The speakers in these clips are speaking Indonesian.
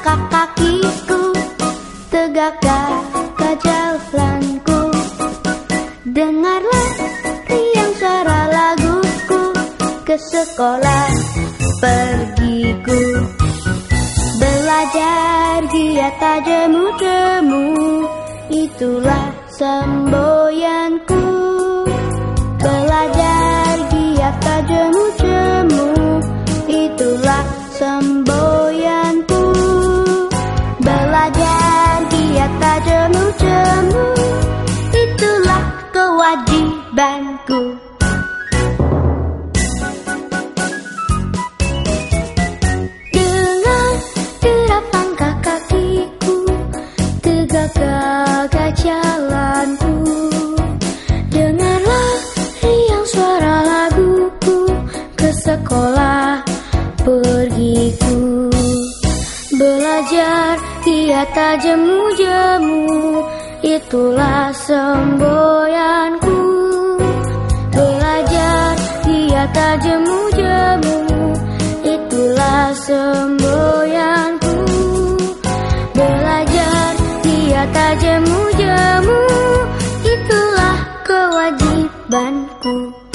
langkah kakiku Tegakkan jalanku. Dengarlah riang suara laguku Ke sekolah pergiku. Belajar giat jemu-jemu Itulah semboyanku. Belajar giat jemu-jemu sekolah pergiku Belajar tiada jemu-jemu Itulah semboyanku. Belajar tiada jemu-jemu Itulah semboyanku. Belajar tiada jemu-jemu Itulah kewajibanku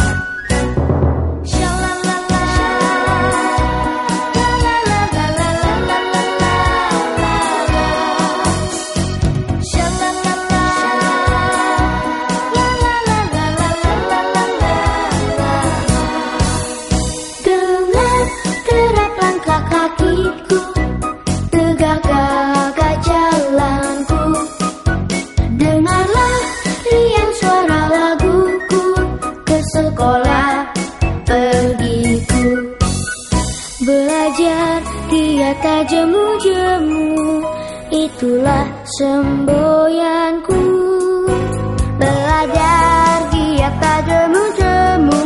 sekolah pergiku. Belajar tiada jemu-jemu Itulah semboyanku. Belajar tiada jemu-jemu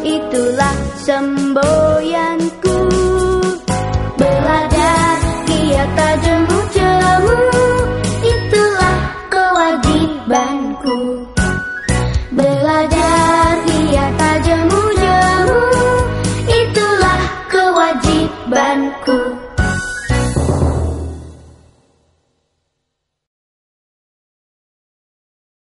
Itulah semboyanku. Belajar tiada jemu-jemu Itulah kewajibanku.